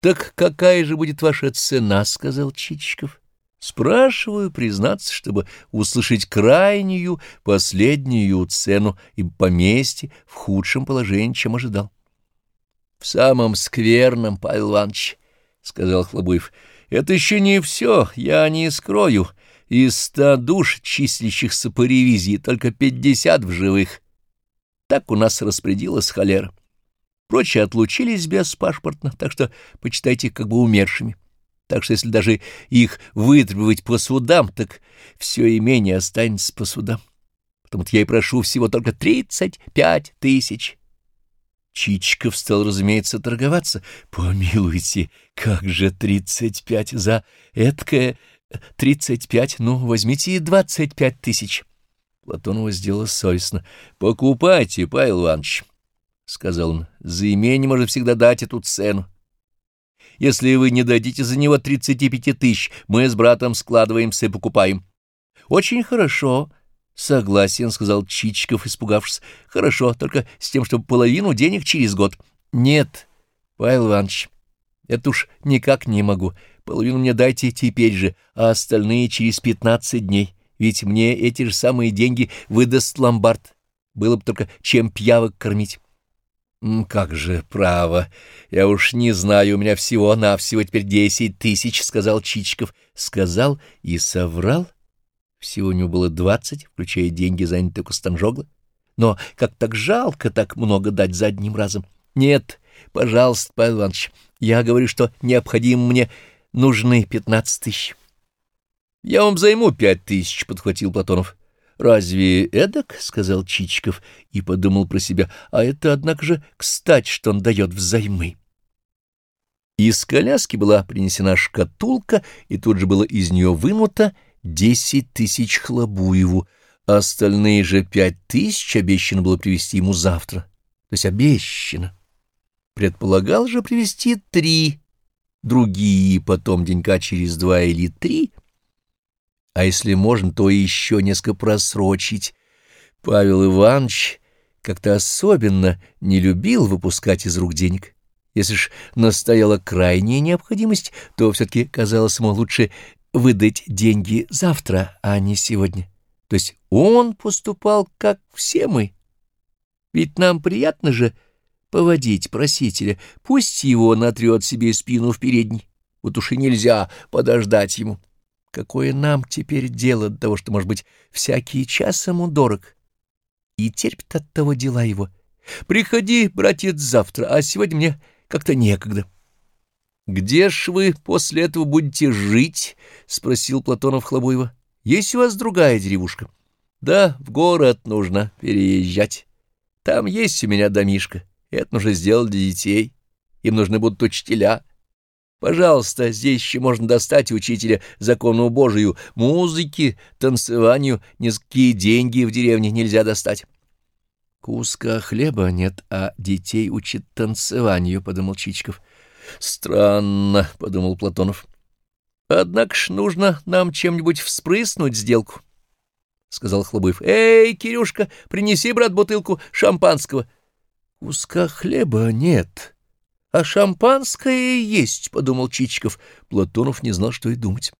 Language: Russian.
— Так какая же будет ваша цена? — сказал Чичиков. — Спрашиваю, признаться, чтобы услышать крайнюю, последнюю цену, и поместье в худшем положении, чем ожидал. — В самом скверном, Павел Иванович, — сказал Хлобуев. — Это еще не все, я не скрою. Из ста душ, числящихся по ревизии, только пятьдесят в живых. Так у нас распорядилась холера. Прочие отлучились беспашпортно, так что почитайте их как бы умершими. Так что если даже их вытребовать по судам, так все имение останется по судам. Потому-то я и прошу всего только тридцать пять тысяч. Чичиков стал, разумеется, торговаться. Помилуйте, как же тридцать пять за эткое... Тридцать пять, ну, возьмите и двадцать пять тысяч. Платонова сделала совестно. Покупайте, Павел Иванович. — сказал он, — за имение можно всегда дать эту цену. Если вы не дадите за него тридцати пяти тысяч, мы с братом складываемся и покупаем. — Очень хорошо, — согласен, — сказал Чичиков, испугавшись. — Хорошо, только с тем, чтобы половину денег через год. — Нет, Павел Иванович, это уж никак не могу. Половину мне дайте теперь же, а остальные через пятнадцать дней. Ведь мне эти же самые деньги выдаст ломбард. Было бы только чем пьявок кормить. «Как же, право! Я уж не знаю, у меня всего-навсего теперь десять тысяч», — сказал Чичиков. Сказал и соврал. Всего у него было двадцать, включая деньги, занятые Кустанжогла. Но как так жалко так много дать за одним разом. Нет, пожалуйста, Павел Иванович, я говорю, что необходимо мне нужны пятнадцать тысяч. Я вам займу пять тысяч, — подхватил Платонов. «Разве эдак?» — сказал Чичиков и подумал про себя. «А это, однако же, кстати, что он дает взаймы». Из коляски была принесена шкатулка, и тут же было из нее вынуто десять тысяч Хлобуеву, а остальные же пять тысяч обещано было привезти ему завтра. То есть обещано. Предполагал же привезти три, другие потом денька через два или три — а если можно, то еще несколько просрочить. Павел Иванович как-то особенно не любил выпускать из рук денег. Если ж настояла крайняя необходимость, то все-таки казалось ему лучше выдать деньги завтра, а не сегодня. То есть он поступал, как все мы. Ведь нам приятно же поводить просителя, пусть его натрет себе спину в передней. Вот уж и нельзя подождать ему. Какое нам теперь дело до того, что, может быть, всякий час ему дорог, и терпит от того дела его. Приходи, братец, завтра, а сегодня мне как-то некогда. — Где ж вы после этого будете жить? — спросил Платонов Хлобуева. — Есть у вас другая деревушка? — Да, в город нужно переезжать. Там есть у меня домишка. Это нужно сделать для детей. Им нужны будут учителя. Пожалуйста, здесь еще можно достать учителя закону Божию, музыки, танцеванию, низкие деньги в деревне нельзя достать. Куска хлеба нет, а детей учат танцеванию, — подумал Чичиков. Странно, — подумал Платонов. Однако ж нужно нам чем-нибудь вспрыснуть сделку, — сказал Хлобыев. Эй, Кирюшка, принеси, брат, бутылку шампанского. Куска хлеба нет, — А шампанское есть, — подумал Чичиков. Платонов не знал, что и думать.